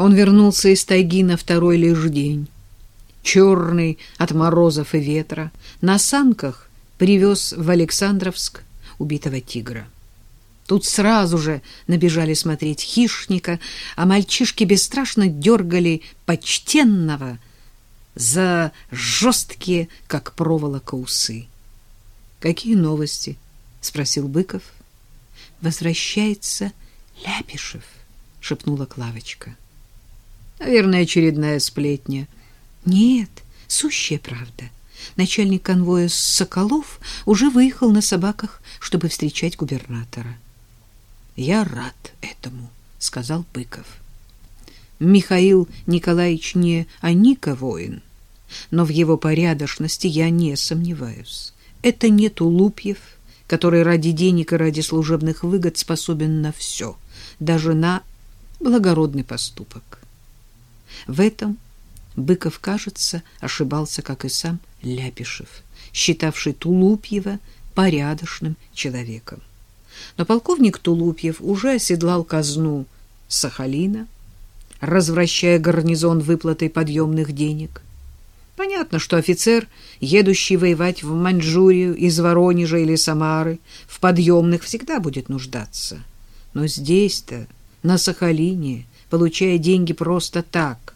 Он вернулся из тайги на второй лишь день. Черный от морозов и ветра, на санках привез в Александровск убитого тигра. Тут сразу же набежали смотреть хищника, а мальчишки бесстрашно дергали почтенного за жесткие, как проволока, усы. — Какие новости? — спросил Быков. — Возвращается Ляпишев, — шепнула Клавочка. — Наверное, очередная сплетня. — Нет, сущая правда. Начальник конвоя Соколов уже выехал на собаках, чтобы встречать губернатора. — Я рад этому, — сказал Быков. Михаил Николаевич не Аника воин, но в его порядочности я не сомневаюсь. Это не Тулупьев, который ради денег и ради служебных выгод способен на все, даже на благородный поступок. В этом Быков, кажется, ошибался, как и сам Ляпишев, считавший Тулупьева порядочным человеком. Но полковник Тулупьев уже оседлал казну Сахалина, развращая гарнизон выплатой подъемных денег. Понятно, что офицер, едущий воевать в Маньчжурию из Воронежа или Самары, в подъемных всегда будет нуждаться. Но здесь-то, на Сахалине, получая деньги просто так,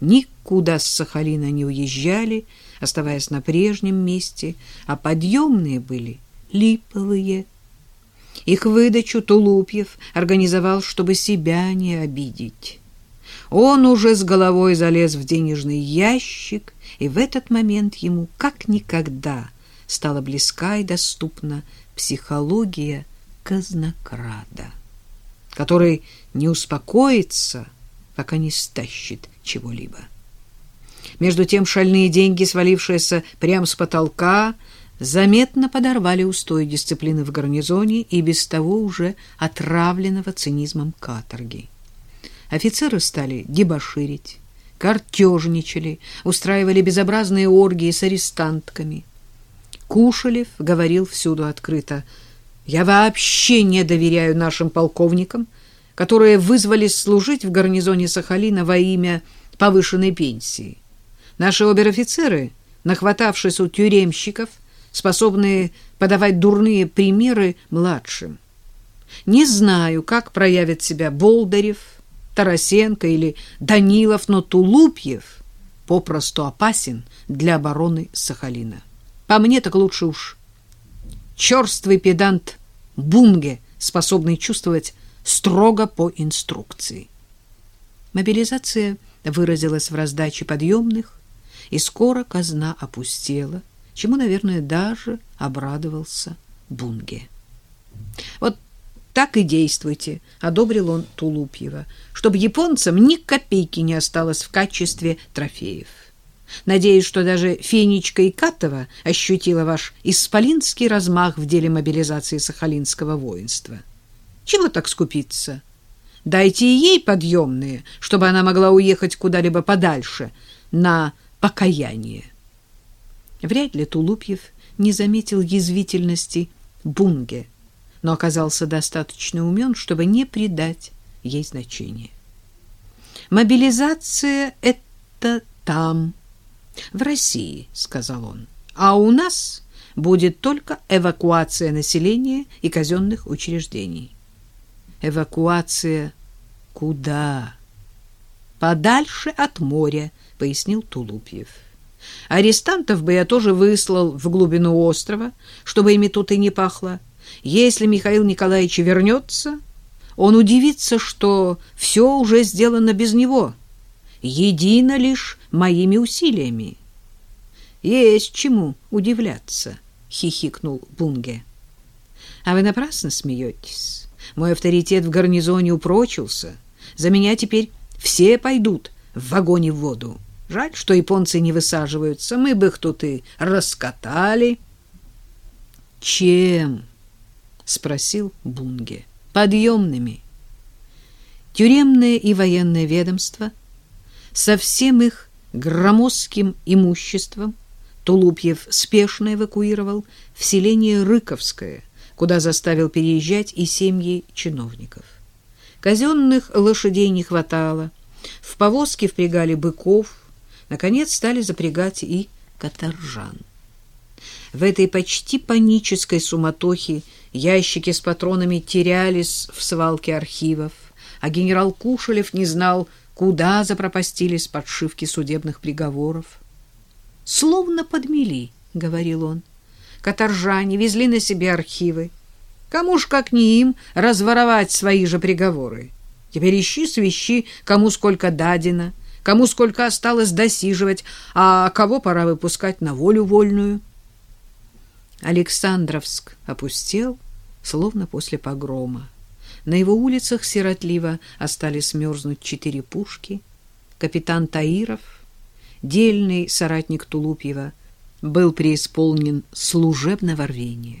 никуда с Сахалина не уезжали, оставаясь на прежнем месте, а подъемные были липовые. Их выдачу Тулупьев организовал, чтобы себя не обидеть. Он уже с головой залез в денежный ящик, и в этот момент ему как никогда стала близка и доступна психология казнокрада, который не успокоится, пока не стащит чего-либо. Между тем шальные деньги, свалившиеся прямо с потолка, заметно подорвали устой дисциплины в гарнизоне и без того уже отравленного цинизмом каторги. Офицеры стали дебоширить, картежничали, устраивали безобразные оргии с арестантками. Кушелев говорил всюду открыто, «Я вообще не доверяю нашим полковникам, которые вызвались служить в гарнизоне Сахалина во имя повышенной пенсии. Наши обер-офицеры, нахватавшись у тюремщиков, способны подавать дурные примеры младшим. Не знаю, как проявит себя Болдырев, Тарасенко или Данилов, но Тулупьев попросту опасен для обороны Сахалина. По мне так лучше уж черствый педант Бунге, способный чувствовать строго по инструкции. Мобилизация выразилась в раздаче подъемных, и скоро казна опустела, чему, наверное, даже обрадовался Бунге. Вот так и действуйте, одобрил он Тулупьева, чтобы японцам ни копейки не осталось в качестве трофеев. Надеюсь, что даже Фенечка и Катова ощутила ваш исполинский размах в деле мобилизации сахалинского воинства. Чего так скупиться? Дайте ей подъемные, чтобы она могла уехать куда-либо подальше на покаяние. Вряд ли Тулупьев не заметил язвительности Бунге, но оказался достаточно умен, чтобы не придать ей значения. Мобилизация — это там, в России, — сказал он, — а у нас будет только эвакуация населения и казенных учреждений. Эвакуация куда? Подальше от моря, пояснил Тулупьев. Арестантов бы я тоже выслал в глубину острова, чтобы ими тут и не пахло. Если Михаил Николаевич вернется, он удивится, что все уже сделано без него, едино лишь моими усилиями. Есть чему удивляться, хихикнул Бунге. А вы напрасно смеетесь. Мой авторитет в гарнизоне упрочился. За меня теперь все пойдут в вагоне в воду. Жаль, что японцы не высаживаются. Мы бы их тут и раскатали. Чем? спросил Бунге. Подъемными. Тюремное и военное ведомство со всем их громоздким имуществом Тулупьев спешно эвакуировал в селение Рыковское, куда заставил переезжать и семьи чиновников. Казенных лошадей не хватало — В повозки впрягали быков, наконец стали запрягать и каторжан. В этой почти панической суматохе ящики с патронами терялись в свалке архивов, а генерал Кушелев не знал, куда запропастились подшивки судебных приговоров. «Словно подмели», — говорил он. «Каторжане везли на себе архивы. Кому ж, как не им, разворовать свои же приговоры? Теперь ищи свищи, кому сколько дадено, кому сколько осталось досиживать, а кого пора выпускать на волю вольную». Александровск опустел, словно после погрома. На его улицах сиротливо остались мерзнуть четыре пушки. Капитан Таиров, дельный соратник Тулупьева, был преисполнен служебного рвения.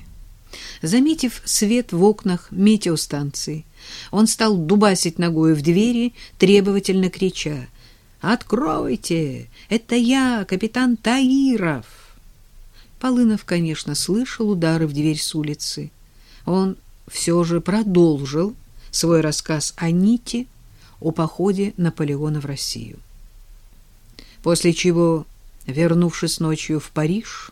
Заметив свет в окнах метеостанции, он стал дубасить ногою в двери, требовательно крича «Откройте! Это я, капитан Таиров!» Полынов, конечно, слышал удары в дверь с улицы. Он все же продолжил свой рассказ о Ните, о походе Наполеона в Россию. После чего, вернувшись ночью в Париж,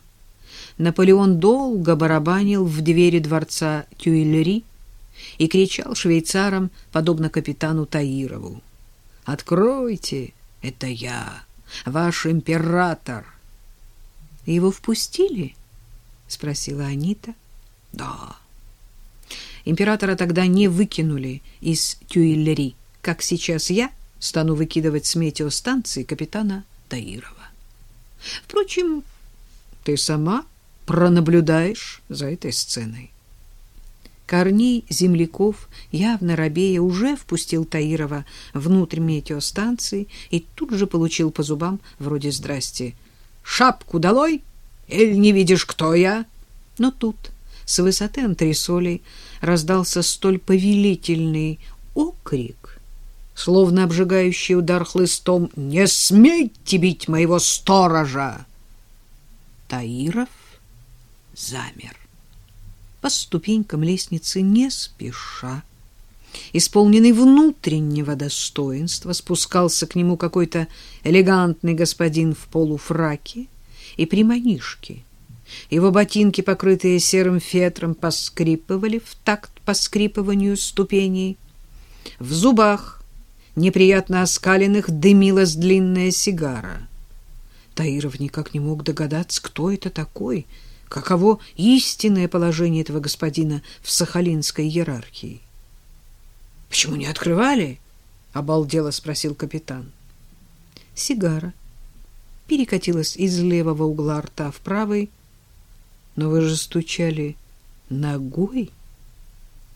Наполеон долго барабанил в двери дворца Тюильри и кричал швейцарам, подобно капитану Таирову, «Откройте, это я, ваш император!» Его впустили? спросила Анита. Да. Императора тогда не выкинули из Тюильри, как сейчас я стану выкидывать с метеостанции капитана Таирова. Впрочем, ты сама пронаблюдаешь за этой сценой. Корней Земляков, явно робея, уже впустил Таирова внутрь метеостанции и тут же получил по зубам вроде «Здрасте». Шапку долой, или не видишь, кто я? Но тут с высоты антресолей раздался столь повелительный окрик, словно обжигающий удар хлыстом «Не смейте бить моего сторожа!» Таиров замер. По ступенькам лестницы не спеша, исполненный внутреннего достоинства, спускался к нему какой-то элегантный господин в полуфраке и при манишке. Его ботинки, покрытые серым фетром, поскрипывали в такт поскрипыванию ступеней. В зубах, неприятно оскаленных, дымилась длинная сигара. Таиров никак не мог догадаться, кто это такой, каково истинное положение этого господина в сахалинской иерархии. Почему не открывали? обалдело спросил капитан. Сигара перекатилась из левого угла рта в правый. Но вы же стучали ногой.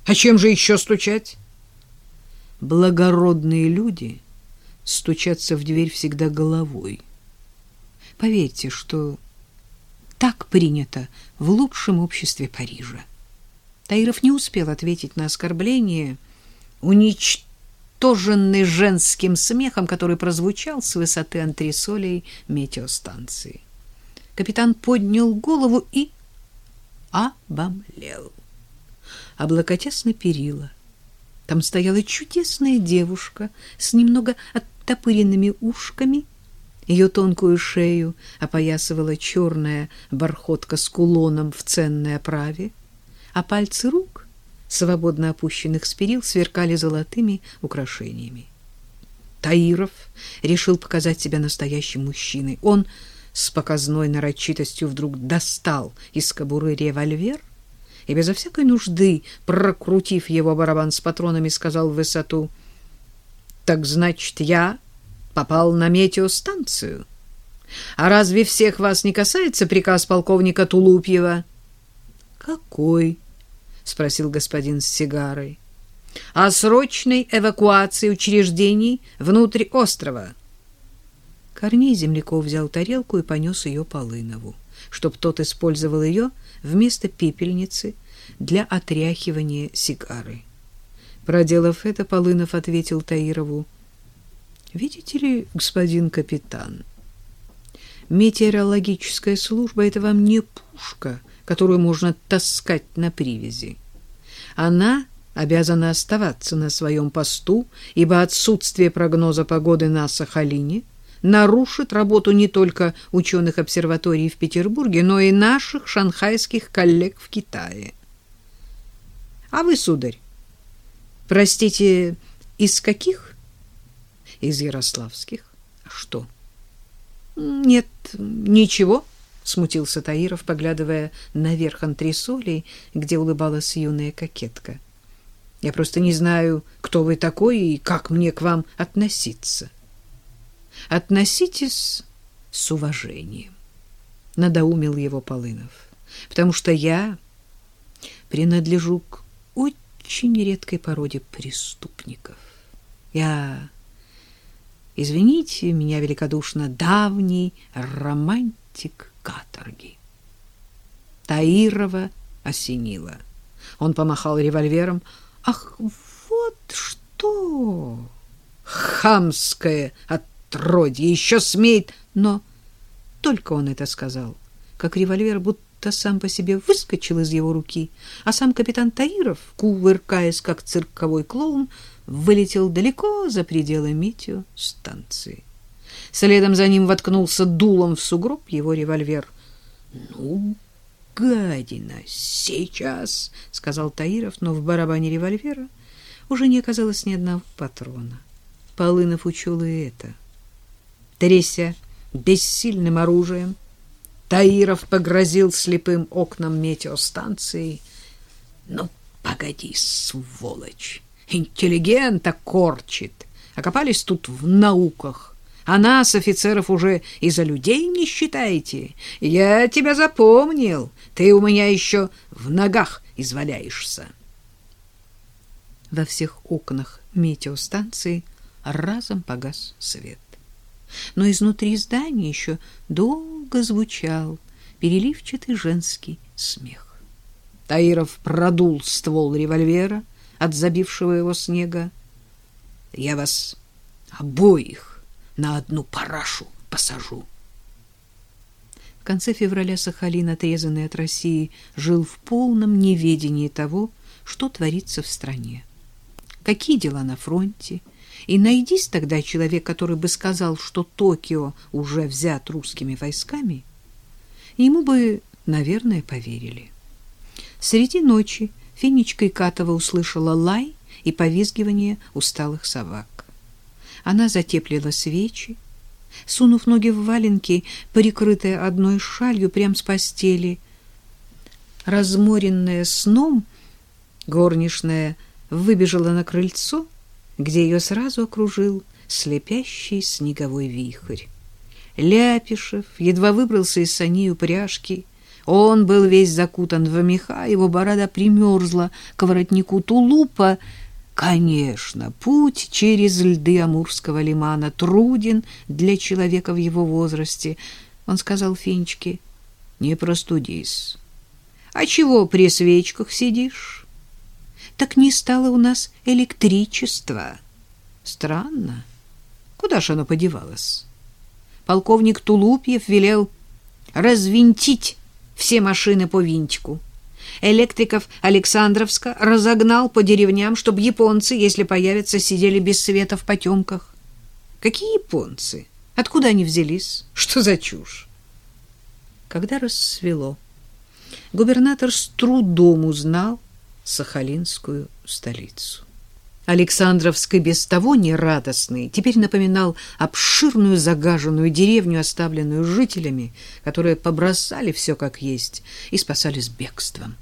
А чем же еще стучать? Благородные люди стучатся в дверь всегда головой. Поверьте, что так принято в лучшем обществе Парижа. Таиров не успел ответить на оскорбление — уничтоженный женским смехом, который прозвучал с высоты антресолей метеостанции. Капитан поднял голову и обомлел. Облокотясь на перила, там стояла чудесная девушка с немного оттопыренными ушками. Ее тонкую шею опоясывала черная бархотка с кулоном в ценной оправе, а пальцы рук свободно опущенных с перил, сверкали золотыми украшениями. Таиров решил показать себя настоящим мужчиной. Он с показной нарочитостью вдруг достал из кобуры револьвер и безо всякой нужды, прокрутив его барабан с патронами, сказал в высоту, «Так значит, я попал на метеостанцию? А разве всех вас не касается приказ полковника Тулупьева?» «Какой?» — спросил господин с сигарой. — О срочной эвакуации учреждений внутрь острова. Корней Земляков взял тарелку и понес ее Полынову, чтоб тот использовал ее вместо пепельницы для отряхивания сигары. Проделав это, Полынов ответил Таирову. — Видите ли, господин капитан, метеорологическая служба — это вам не пушка — которую можно таскать на привязи. Она обязана оставаться на своем посту, ибо отсутствие прогноза погоды на Сахалине нарушит работу не только ученых обсерваторий в Петербурге, но и наших шанхайских коллег в Китае. А вы, сударь, простите, из каких? Из ярославских. А что? Нет, ничего, смутился Таиров, поглядывая наверх антресолей, где улыбалась юная кокетка. Я просто не знаю, кто вы такой и как мне к вам относиться. Относитесь с уважением, надоумил его Полынов, потому что я принадлежу к очень редкой породе преступников. Я, извините меня великодушно, давний романтик каторги. Таирова осенила. Он помахал револьвером, Ах, вот что! Хамское отродье еще смеет! Но только он это сказал, как револьвер будто сам по себе выскочил из его руки, а сам капитан Таиров, кувыркаясь как цирковой клоун, вылетел далеко за пределы метеостанции. Следом за ним воткнулся дулом в сугроб его револьвер. «Ну, гадина! Сейчас!» — сказал Таиров, но в барабане револьвера уже не оказалось ни одного патрона. Полынов учел и это. Тряся бессильным оружием, Таиров погрозил слепым окнам метеостанции. «Ну, погоди, сволочь! Интеллигента корчит! Окопались тут в науках!» А нас, офицеров, уже и за людей не считаете. Я тебя запомнил. Ты у меня еще в ногах изваляешься. Во всех окнах метеостанции разом погас свет. Но изнутри здания еще долго звучал переливчатый женский смех. Таиров продул ствол револьвера от забившего его снега. «Я вас обоих на одну парашу посажу. В конце февраля Сахалин, отрезанный от России, жил в полном неведении того, что творится в стране. Какие дела на фронте? И найдись тогда человек, который бы сказал, что Токио уже взят русскими войсками, ему бы, наверное, поверили. Среди ночи Финичка Икатова услышала лай и повизгивание усталых собак. Она затеплила свечи, сунув ноги в валенки, прикрытые одной шалью прямо с постели. Разморенная сном, горничная выбежала на крыльцо, где ее сразу окружил слепящий снеговой вихрь. Ляпишев едва выбрался из саней упряжки. Он был весь закутан в меха, его борода примерзла к воротнику тулупа, Конечно, путь через льды Амурского лимана труден для человека в его возрасте. Он сказал Финчке, не простудись. А чего при свечках сидишь? Так не стало у нас электричества. Странно. Куда ж оно подевалось? Полковник Тулупьев велел развинтить все машины по винтику электриков Александровска разогнал по деревням, чтобы японцы, если появятся, сидели без света в потемках. Какие японцы? Откуда они взялись? Что за чушь? Когда рассвело, губернатор с трудом узнал Сахалинскую столицу. Александровск без того нерадостный теперь напоминал обширную загаженную деревню, оставленную жителями, которые побросали все как есть и спасались бегством.